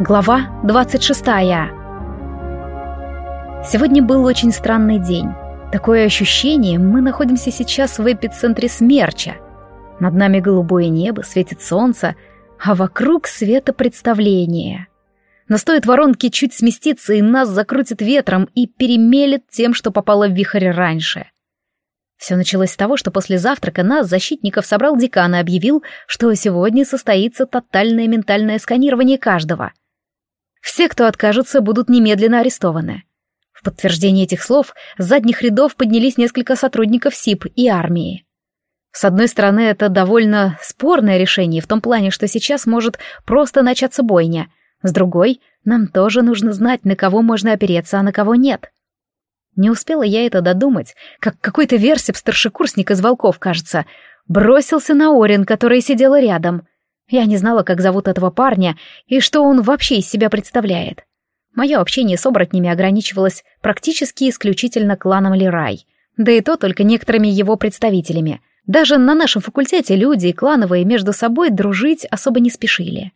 Глава 26 Сегодня был очень странный день. Такое ощущение, мы находимся сейчас в эпицентре смерча. Над нами голубое небо, светит солнце, а вокруг светопредставление. Но стоит воронке чуть сместиться, и нас закрутит ветром и перемелет тем, что попало в вихрь раньше. Все началось с того, что после завтрака нас, защитников, собрал декан и объявил, что сегодня состоится тотальное ментальное сканирование каждого — все, кто откажется, будут немедленно арестованы. В подтверждение этих слов с задних рядов поднялись несколько сотрудников СИП и армии. С одной стороны, это довольно спорное решение в том плане, что сейчас может просто начаться бойня. С другой, нам тоже нужно знать, на кого можно опереться, а на кого нет. Не успела я это додумать, как какой-то версип-старшекурсник из волков, кажется, бросился на Орин, которая сидела рядом — я не знала, как зовут этого парня и что он вообще из себя представляет. Мое общение с оборотнями ограничивалось практически исключительно кланом Лирай, да и то только некоторыми его представителями. Даже на нашем факультете люди и клановые между собой дружить особо не спешили.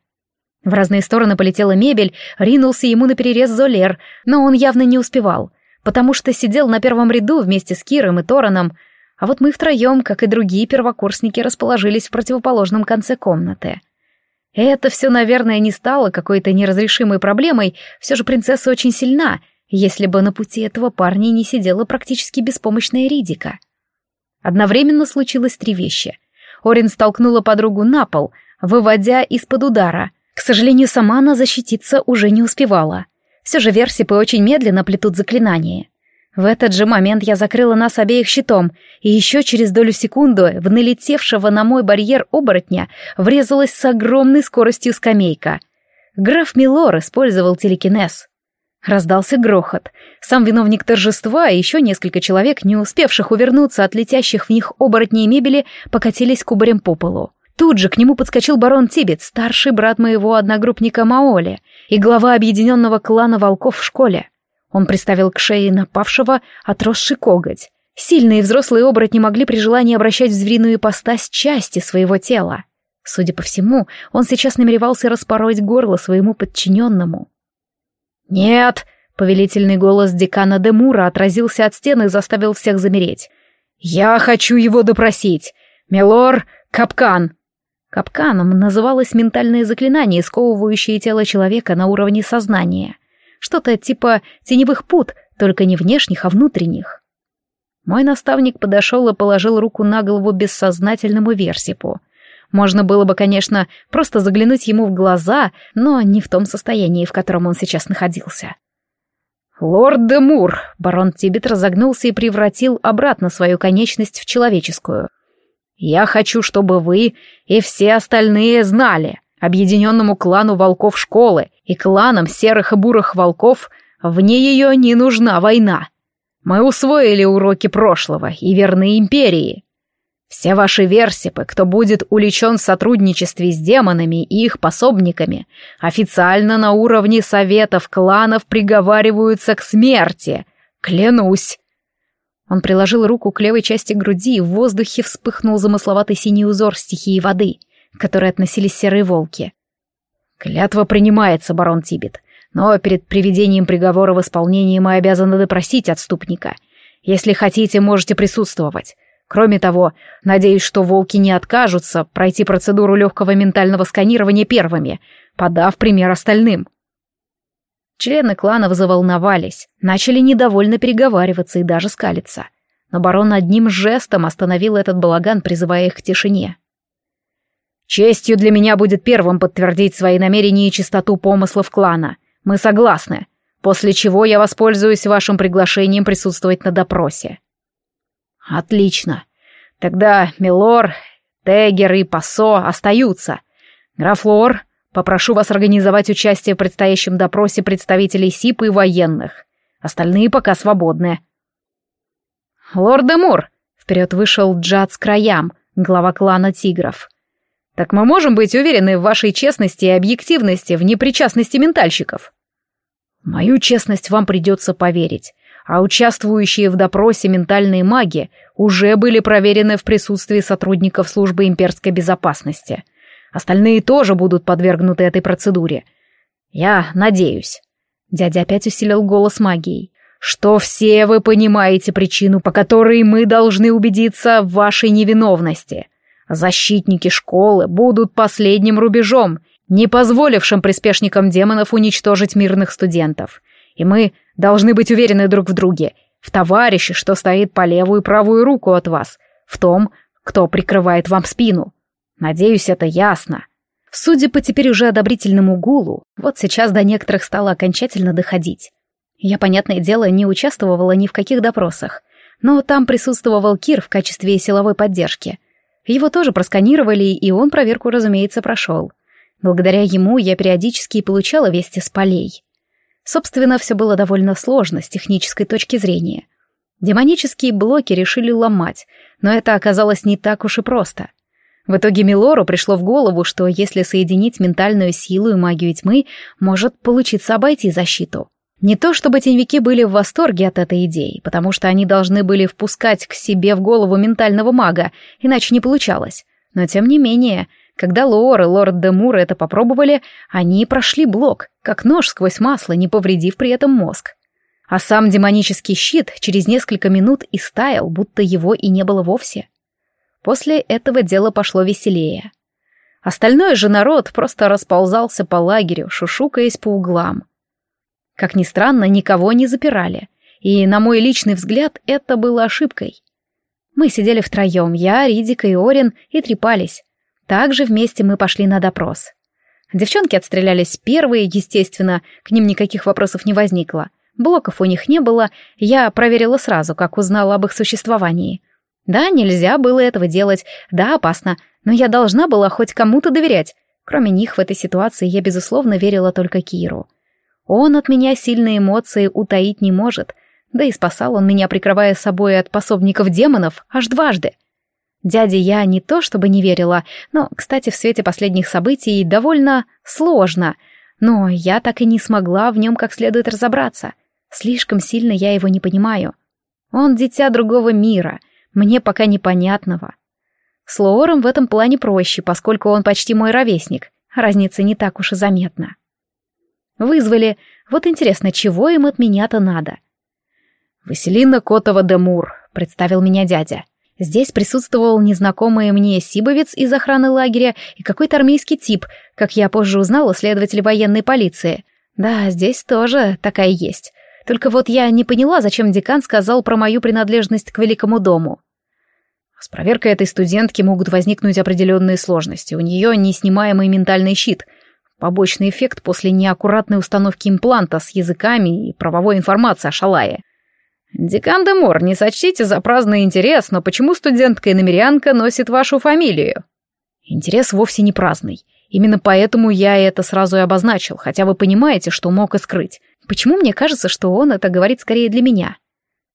В разные стороны полетела мебель, ринулся ему на перерез Золер, но он явно не успевал, потому что сидел на первом ряду вместе с Киром и Тораном, а вот мы втроем, как и другие первокурсники, расположились в противоположном конце комнаты. Это все, наверное, не стало какой-то неразрешимой проблемой, все же принцесса очень сильна, если бы на пути этого парня не сидела практически беспомощная Ридика. Одновременно случилось три вещи. Орин столкнула подругу на пол, выводя из-под удара. К сожалению, сама она защититься уже не успевала. Все же версипы очень медленно плетут заклинания. В этот же момент я закрыла нас обеих щитом, и еще через долю секунды в налетевшего на мой барьер оборотня врезалась с огромной скоростью скамейка. Граф Милор использовал телекинез. Раздался грохот. Сам виновник торжества и еще несколько человек, не успевших увернуться от летящих в них оборотней мебели, покатились кубарем по полу. Тут же к нему подскочил барон Тибет, старший брат моего одногруппника Маоли и глава объединенного клана волков в школе. Он приставил к шее напавшего отросший коготь. Сильные взрослые оборотни могли при желании обращать в звериную ипостась части своего тела. Судя по всему, он сейчас намеревался распороть горло своему подчиненному. «Нет!» — повелительный голос декана Демура отразился от стены и заставил всех замереть. «Я хочу его допросить! Милор, капкан!» Капканом называлось ментальное заклинание, сковывающее тело человека на уровне сознания — что-то типа теневых пут, только не внешних, а внутренних. Мой наставник подошел и положил руку на голову бессознательному Версипу. Можно было бы, конечно, просто заглянуть ему в глаза, но не в том состоянии, в котором он сейчас находился. «Лорд де Мур!» — барон Тибет разогнулся и превратил обратно свою конечность в человеческую. «Я хочу, чтобы вы и все остальные знали, объединенному клану волков школы и кланам серых и бурых волков вне ее не нужна война. Мы усвоили уроки прошлого и верны империи. Все ваши версипы, кто будет уличен в сотрудничестве с демонами и их пособниками, официально на уровне советов кланов приговариваются к смерти. Клянусь. Он приложил руку к левой части груди, и в воздухе вспыхнул замысловатый синий узор стихии воды — к которой относились серые волки. «Клятва принимается, барон Тибет, но перед приведением приговора в исполнение мы обязаны допросить отступника. Если хотите, можете присутствовать. Кроме того, надеюсь, что волки не откажутся пройти процедуру легкого ментального сканирования первыми, подав пример остальным». Члены клана заволновались, начали недовольно переговариваться и даже скалиться. Но барон одним жестом остановил этот балаган, призывая их к тишине. Честью для меня будет первым подтвердить свои намерения и чистоту помыслов клана. Мы согласны. После чего я воспользуюсь вашим приглашением присутствовать на допросе. Отлично. Тогда Милор, Тегер и Пасо остаются. Граф Лор, попрошу вас организовать участие в предстоящем допросе представителей СИП и военных. Остальные пока свободны. Лорд Демур, вперед вышел Джад с краям, глава клана тигров. Так мы можем быть уверены в вашей честности и объективности, в непричастности ментальщиков? Мою честность вам придется поверить, а участвующие в допросе ментальные маги уже были проверены в присутствии сотрудников службы имперской безопасности. Остальные тоже будут подвергнуты этой процедуре. Я надеюсь. Дядя опять усилил голос магией. Что все вы понимаете причину, по которой мы должны убедиться в вашей невиновности. Защитники школы будут последним рубежом, не позволившим приспешникам демонов уничтожить мирных студентов. И мы должны быть уверены друг в друге, в товарище, что стоит по левую и правую руку от вас, в том, кто прикрывает вам спину. Надеюсь, это ясно. Судя по теперь уже одобрительному гулу, вот сейчас до некоторых стало окончательно доходить. Я, понятное дело, не участвовала ни в каких допросах, но там присутствовал Кир в качестве силовой поддержки. Его тоже просканировали, и он проверку, разумеется, прошел. Благодаря ему я периодически получала вести с полей. Собственно, все было довольно сложно с технической точки зрения. Демонические блоки решили ломать, но это оказалось не так уж и просто. В итоге Милору пришло в голову, что если соединить ментальную силу и магию тьмы, может получиться обойти защиту. Не то чтобы теневики были в восторге от этой идеи, потому что они должны были впускать к себе в голову ментального мага, иначе не получалось. Но тем не менее, когда Лоор и лорд Демур это попробовали, они прошли блок, как нож сквозь масло, не повредив при этом мозг. А сам демонический щит через несколько минут и стаял, будто его и не было вовсе. После этого дело пошло веселее. Остальной же народ просто расползался по лагерю, шушукаясь по углам. Как ни странно, никого не запирали, и, на мой личный взгляд, это было ошибкой. Мы сидели втроем, я, Ридика и Орин, и трепались. Также вместе мы пошли на допрос. Девчонки отстрелялись первые, естественно, к ним никаких вопросов не возникло. Блоков у них не было, я проверила сразу, как узнала об их существовании. Да, нельзя было этого делать, да, опасно, но я должна была хоть кому-то доверять. Кроме них в этой ситуации я, безусловно, верила только Киру. Он от меня сильные эмоции утаить не может, да и спасал он меня, прикрывая собой от пособников демонов, аж дважды. Дяде я не то чтобы не верила, но, кстати, в свете последних событий довольно сложно, но я так и не смогла в нем как следует разобраться. Слишком сильно я его не понимаю. Он дитя другого мира, мне пока непонятного. С Лоором в этом плане проще, поскольку он почти мой ровесник, разница не так уж и заметна. Вызвали. Вот интересно, чего им от меня-то надо? «Василина Котова-де-Мур», — представил меня дядя. Здесь присутствовал незнакомый мне сибовец из охраны лагеря и какой-то армейский тип, как я позже узнала, следователь военной полиции. Да, здесь тоже такая есть. Только вот я не поняла, зачем декан сказал про мою принадлежность к великому дому. С проверкой этой студентки могут возникнуть определенные сложности. У нее неснимаемый ментальный щит — Побочный эффект после неаккуратной установки импланта с языками и правовой информацией о Шалае. «Декан де Мор, не сочтите за праздный интерес, но почему студентка и намерянка носит вашу фамилию?» Интерес вовсе не праздный. Именно поэтому я это сразу и обозначил, хотя вы понимаете, что мог и скрыть. Почему мне кажется, что он это говорит скорее для меня?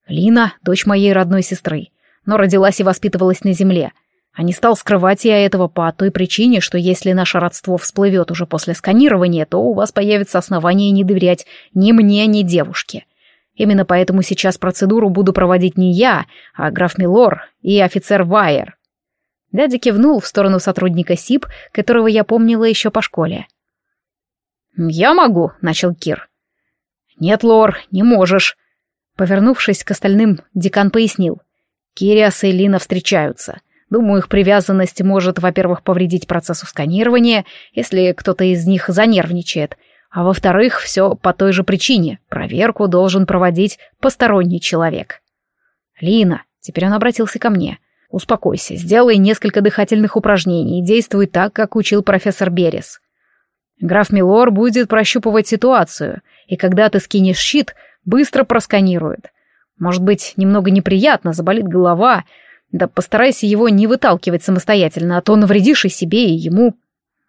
Лина — дочь моей родной сестры, но родилась и воспитывалась на земле — а не стал скрывать я этого по той причине, что если наше родство всплывет уже после сканирования, то у вас появится основание не доверять ни мне, ни девушке. Именно поэтому сейчас процедуру буду проводить не я, а граф Милор и офицер Вайер. Дядя кивнул в сторону сотрудника СИП, которого я помнила еще по школе. «Я могу», — начал Кир. «Нет, Лор, не можешь». Повернувшись к остальным, декан пояснил. «Кириас и Лина встречаются. Думаю, их привязанность может, во-первых, повредить процессу сканирования, если кто-то из них занервничает, а во-вторых, все по той же причине. Проверку должен проводить посторонний человек. Лина, теперь он обратился ко мне. Успокойся, сделай несколько дыхательных упражнений и действуй так, как учил профессор Берес. Граф Милор будет прощупывать ситуацию, и когда ты скинешь щит, быстро просканирует. Может быть, немного неприятно, заболит голова, да постарайся его не выталкивать самостоятельно, а то навредишь и себе, и ему.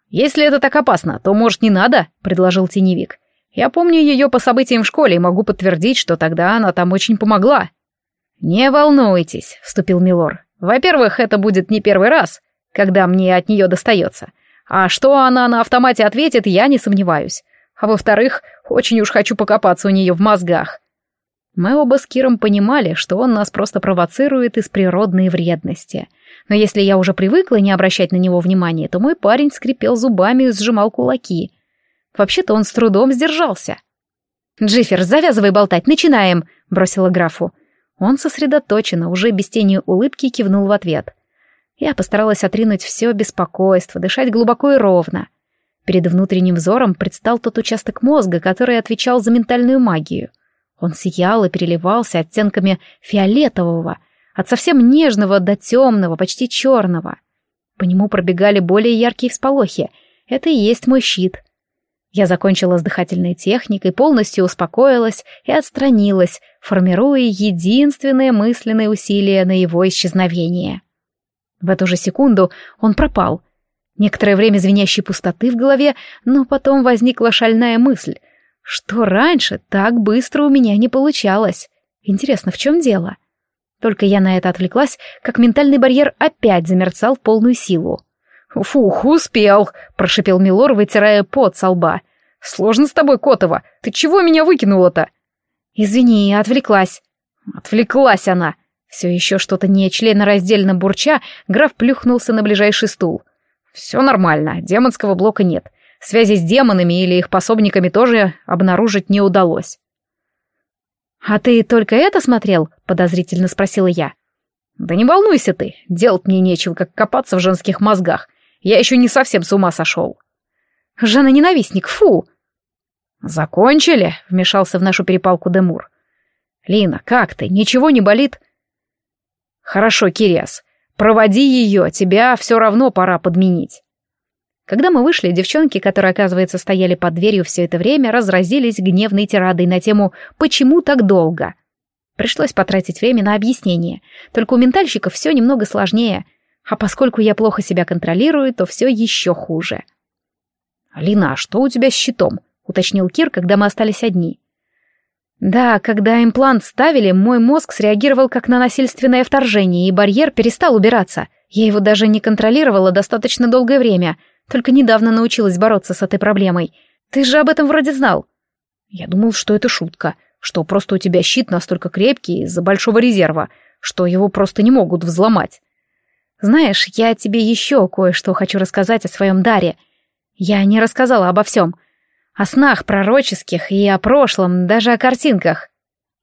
Если это так опасно, то, может, не надо, предложил теневик. Я помню ее по событиям в школе и могу подтвердить, что тогда она там очень помогла. Не волнуйтесь, вступил Милор. Во-первых, это будет не первый раз, когда мне от нее достается. А что она на автомате ответит, я не сомневаюсь. А во-вторых, очень уж хочу покопаться у нее в мозгах. Мы оба с Киром понимали, что он нас просто провоцирует из природной вредности. Но если я уже привыкла не обращать на него внимания, то мой парень скрипел зубами и сжимал кулаки. Вообще-то он с трудом сдержался. «Джиффер, завязывай болтать, начинаем!» — бросила графу. Он сосредоточенно, уже без тени улыбки, кивнул в ответ. Я постаралась отринуть все беспокойство, дышать глубоко и ровно. Перед внутренним взором предстал тот участок мозга, который отвечал за ментальную магию. Он сиял и переливался оттенками фиолетового, от совсем нежного до темного, почти черного. По нему пробегали более яркие всполохи. Это и есть мой щит. Я закончила с дыхательной техникой, полностью успокоилась и отстранилась, формируя единственное мысленное усилие на его исчезновение. В эту же секунду он пропал. Некоторое время звенящей пустоты в голове, но потом возникла шальная мысль, что раньше так быстро у меня не получалось. Интересно, в чем дело? Только я на это отвлеклась, как ментальный барьер опять замерцал в полную силу. «Фух, успел!» — прошипел Милор, вытирая пот со лба. «Сложно с тобой, Котова. Ты чего меня выкинула-то?» «Извини, отвлеклась». «Отвлеклась она!» Все еще что-то нечленораздельно бурча, граф плюхнулся на ближайший стул. «Все нормально, демонского блока нет. Связи с демонами или их пособниками тоже обнаружить не удалось». «А ты только это смотрел?» — подозрительно спросила я. «Да не волнуйся ты, делать мне нечего, как копаться в женских мозгах. Я еще не совсем с ума сошел». «Жена-ненавистник, фу!» «Закончили?» — вмешался в нашу перепалку Демур. «Лина, как ты? Ничего не болит?» «Хорошо, Кириас, проводи ее, тебя все равно пора подменить». Когда мы вышли, девчонки, которые, оказывается, стояли под дверью все это время, разразились гневной тирадой на тему «Почему так долго?». Пришлось потратить время на объяснение. Только у ментальщиков все немного сложнее. А поскольку я плохо себя контролирую, то все еще хуже. «Алина, а что у тебя с щитом?» — уточнил Кир, когда мы остались одни. Да, когда имплант ставили, мой мозг среагировал как на насильственное вторжение, и барьер перестал убираться. Я его даже не контролировала достаточно долгое время, только недавно научилась бороться с этой проблемой. Ты же об этом вроде знал. Я думал, что это шутка, что просто у тебя щит настолько крепкий из-за большого резерва, что его просто не могут взломать. Знаешь, я тебе еще кое-что хочу рассказать о своем даре. Я не рассказала обо всем — о снах пророческих и о прошлом, даже о картинках.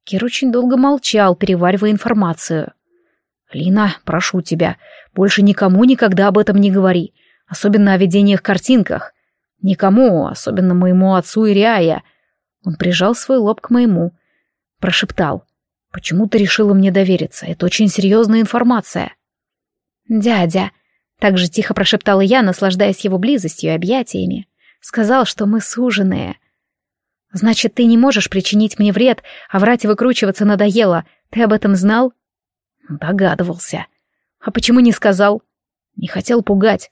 Кир очень долго молчал, переваривая информацию. «Лина, прошу тебя, больше никому никогда об этом не говори, особенно о видениях-картинках. Никому, особенно моему отцу Ириая». Он прижал свой лоб к моему, прошептал. «Почему ты решила мне довериться? Это очень серьезная информация». «Дядя», — так же тихо прошептала я, наслаждаясь его близостью и объятиями. Сказал, что мы суженые. Значит, ты не можешь причинить мне вред, а врать и выкручиваться надоело. Ты об этом знал? Догадывался. А почему не сказал? Не хотел пугать.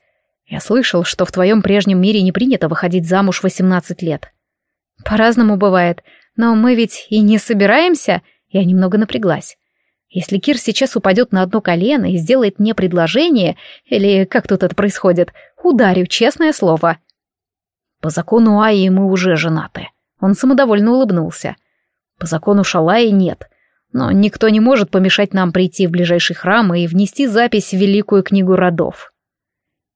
Я слышал, что в твоем прежнем мире не принято выходить замуж в 18 лет. По-разному бывает, но мы ведь и не собираемся. Я немного напряглась. Если Кир сейчас упадет на одно колено и сделает мне предложение, или как тут это происходит, ударю, честное слово. По закону Аи мы уже женаты. Он самодовольно улыбнулся. По закону Шалаи нет. Но никто не может помешать нам прийти в ближайший храм и внести запись в Великую книгу родов.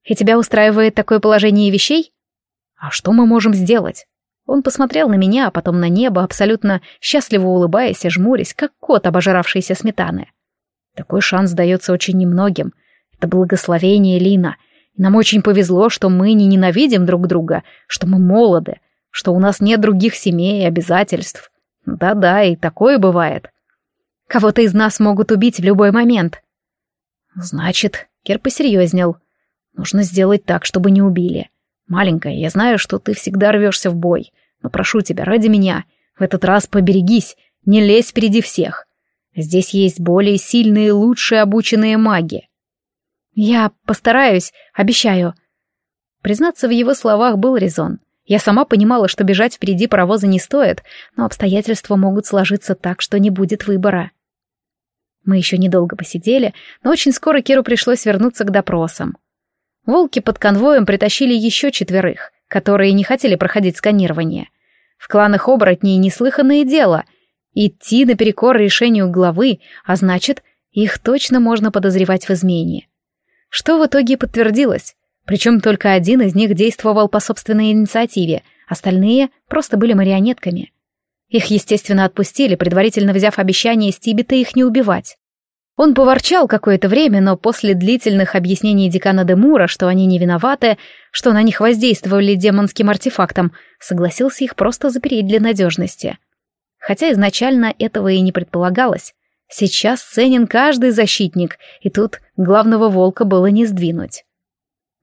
И тебя устраивает такое положение вещей? А что мы можем сделать? Он посмотрел на меня, а потом на небо, абсолютно счастливо улыбаясь и жмурясь, как кот, обожравшийся сметаны. Такой шанс дается очень немногим. Это благословение Лина — нам очень повезло, что мы не ненавидим друг друга, что мы молоды, что у нас нет других семей и обязательств. Да-да, и такое бывает. Кого-то из нас могут убить в любой момент. Значит, Кир посерьезнел. Нужно сделать так, чтобы не убили. Маленькая, я знаю, что ты всегда рвешься в бой, но прошу тебя, ради меня, в этот раз поберегись, не лезь впереди всех. Здесь есть более сильные и лучшие обученные маги. «Я постараюсь, обещаю». Признаться, в его словах был резон. Я сама понимала, что бежать впереди паровоза не стоит, но обстоятельства могут сложиться так, что не будет выбора. Мы еще недолго посидели, но очень скоро Киру пришлось вернуться к допросам. Волки под конвоем притащили еще четверых, которые не хотели проходить сканирование. В кланах оборотней неслыханное дело — идти наперекор решению главы, а значит, их точно можно подозревать в измене. Что в итоге подтвердилось. Причем только один из них действовал по собственной инициативе, остальные просто были марионетками. Их, естественно, отпустили, предварительно взяв обещание Стибета их не убивать. Он поворчал какое-то время, но после длительных объяснений декана Демура, что они не виноваты, что на них воздействовали демонским артефактом, согласился их просто запереть для надежности. Хотя изначально этого и не предполагалось. Сейчас ценен каждый защитник, и тут главного волка было не сдвинуть.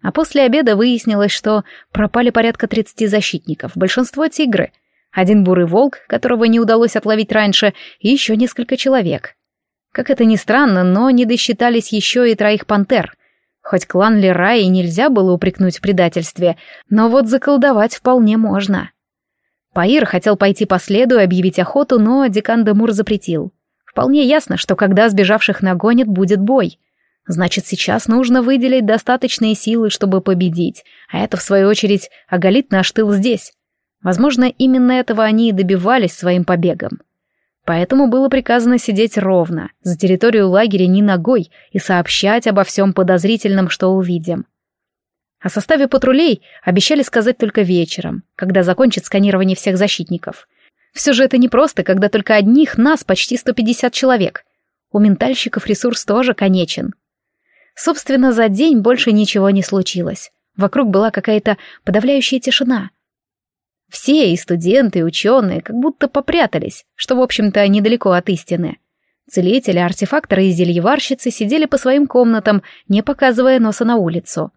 А после обеда выяснилось, что пропали порядка 30 защитников, большинство тигры, один бурый волк, которого не удалось отловить раньше, и еще несколько человек — как это ни странно, но не досчитались еще и троих пантер. Хоть клан Лераи нельзя было упрекнуть в предательстве, но вот заколдовать вполне можно. Паир хотел пойти по следу и объявить охоту, но декан Демур запретил. Вполне ясно, что когда сбежавших нагонят, будет бой. Значит, сейчас нужно выделить достаточные силы, чтобы победить, а это, в свою очередь, оголит наш тыл здесь. Возможно, именно этого они и добивались своим побегом. Поэтому было приказано сидеть ровно, за территорию лагеря ни ногой и сообщать обо всем подозрительном, что увидим. О составе патрулей обещали сказать только вечером, когда закончат сканирование всех защитников. Все же это не просто, когда только одних нас почти 150 человек. У ментальщиков ресурс тоже конечен. Собственно, за день больше ничего не случилось. Вокруг была какая-то подавляющая тишина — все, и студенты, и ученые, как будто попрятались, что, в общем-то, недалеко от истины. Целители, артефакторы и зельеварщицы сидели по своим комнатам, не показывая носа на улицу.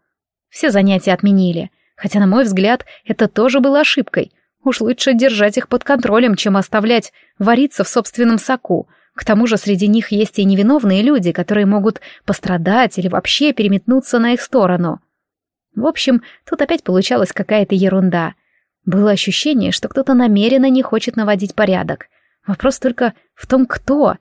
Все занятия отменили, хотя, на мой взгляд, это тоже было ошибкой. Уж лучше держать их под контролем, чем оставлять вариться в собственном соку. К тому же среди них есть и невиновные люди, которые могут пострадать или вообще переметнуться на их сторону. В общем, тут опять получалась какая-то ерунда — было ощущение, что кто-то намеренно не хочет наводить порядок. Вопрос только в том, кто.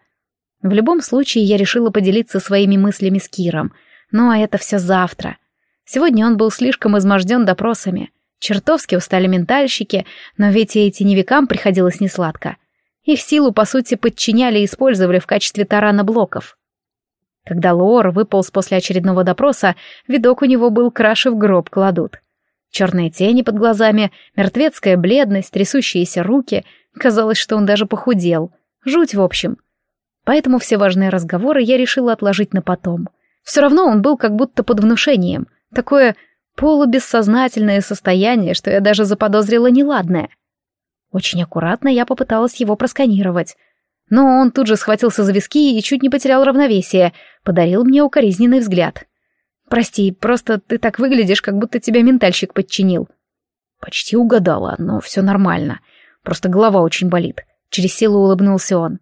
В любом случае, я решила поделиться своими мыслями с Киром. Ну а это все завтра. Сегодня он был слишком изможден допросами. Чертовски устали ментальщики, но ведь и теневикам приходилось несладко. Их силу, по сути, подчиняли и использовали в качестве тарана блоков. Когда Лор выполз после очередного допроса, видок у него был краши в гроб кладут. Черные тени под глазами, мертвецкая бледность, трясущиеся руки. Казалось, что он даже похудел. Жуть, в общем. Поэтому все важные разговоры я решила отложить на потом. Все равно он был как будто под внушением. Такое полубессознательное состояние, что я даже заподозрила неладное. Очень аккуратно я попыталась его просканировать. Но он тут же схватился за виски и чуть не потерял равновесие, подарил мне укоризненный взгляд. Прости, просто ты так выглядишь, как будто тебя ментальщик подчинил. Почти угадала, но все нормально. Просто голова очень болит. Через силу улыбнулся он.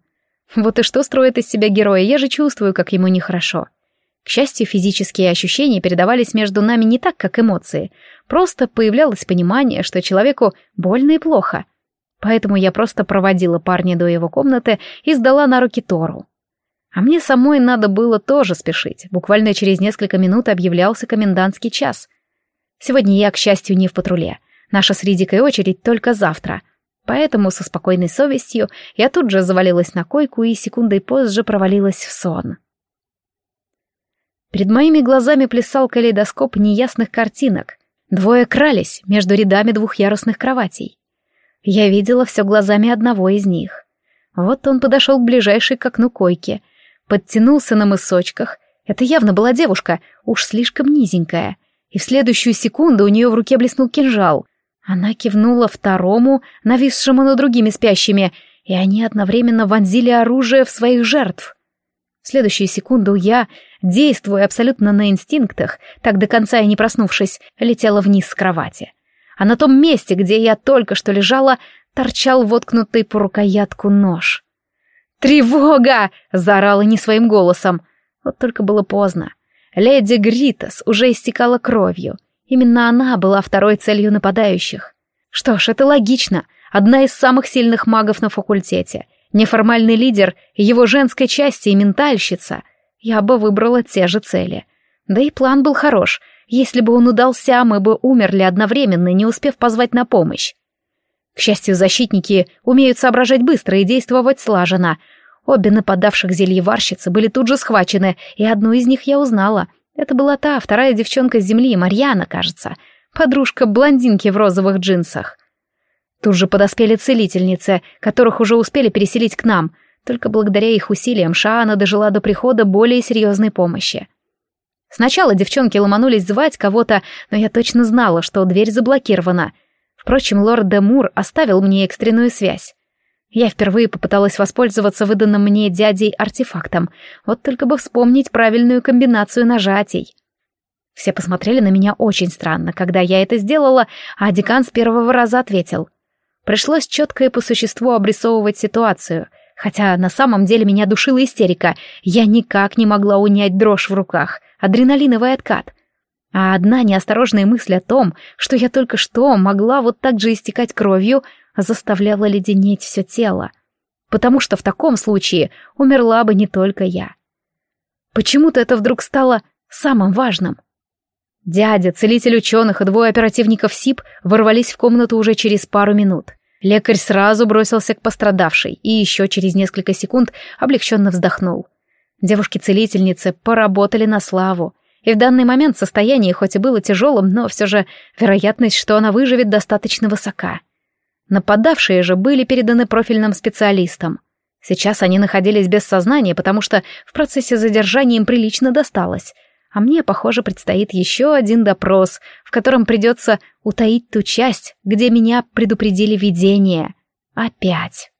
Вот и что строит из себя героя, я же чувствую, как ему нехорошо. К счастью, физические ощущения передавались между нами не так, как эмоции. Просто появлялось понимание, что человеку больно и плохо. Поэтому я просто проводила парня до его комнаты и сдала на руки Тору. А мне самой надо было тоже спешить. Буквально через несколько минут объявлялся комендантский час. Сегодня я, к счастью, не в патруле. Наша с Ридикой очередь только завтра. Поэтому со спокойной совестью я тут же завалилась на койку и секундой позже провалилась в сон. Перед моими глазами плясал калейдоскоп неясных картинок. Двое крались между рядами двухъярусных кроватей. Я видела все глазами одного из них. Вот он подошел к ближайшей к окну койке — подтянулся на мысочках. Это явно была девушка, уж слишком низенькая. И в следующую секунду у нее в руке блеснул кинжал. Она кивнула второму, нависшему над другими спящими, и они одновременно вонзили оружие в своих жертв. В следующую секунду я, действуя абсолютно на инстинктах, так до конца и не проснувшись, летела вниз с кровати. А на том месте, где я только что лежала, торчал воткнутый по рукоятку нож. «Тревога!» — заорала не своим голосом. Вот только было поздно. Леди Гритас уже истекала кровью. Именно она была второй целью нападающих. Что ж, это логично. Одна из самых сильных магов на факультете. Неформальный лидер его женской части и ментальщица. Я бы выбрала те же цели. Да и план был хорош. Если бы он удался, мы бы умерли одновременно, не успев позвать на помощь. К счастью, защитники умеют соображать быстро и действовать слаженно. Обе нападавших зельеварщицы были тут же схвачены, и одну из них я узнала. Это была та, вторая девчонка с земли, Марьяна, кажется. Подружка блондинки в розовых джинсах. Тут же подоспели целительницы, которых уже успели переселить к нам. Только благодаря их усилиям Шаана дожила до прихода более серьезной помощи. Сначала девчонки ломанулись звать кого-то, но я точно знала, что дверь заблокирована. Впрочем, лорд де Мур оставил мне экстренную связь. Я впервые попыталась воспользоваться выданным мне дядей артефактом, вот только бы вспомнить правильную комбинацию нажатий. Все посмотрели на меня очень странно, когда я это сделала, а декан с первого раза ответил. Пришлось четко и по существу обрисовывать ситуацию, хотя на самом деле меня душила истерика, я никак не могла унять дрожь в руках, адреналиновый откат. А одна неосторожная мысль о том, что я только что могла вот так же истекать кровью, заставляла леденеть все тело. Потому что в таком случае умерла бы не только я. Почему-то это вдруг стало самым важным. Дядя, целитель ученых и двое оперативников СИП ворвались в комнату уже через пару минут. Лекарь сразу бросился к пострадавшей и еще через несколько секунд облегченно вздохнул. Девушки-целительницы поработали на славу, и в данный момент состояние хоть и было тяжелым, но все же вероятность, что она выживет, достаточно высока. Нападавшие же были переданы профильным специалистам. Сейчас они находились без сознания, потому что в процессе задержания им прилично досталось — а мне, похоже, предстоит еще один допрос, в котором придется утаить ту часть, где меня предупредили видение. Опять.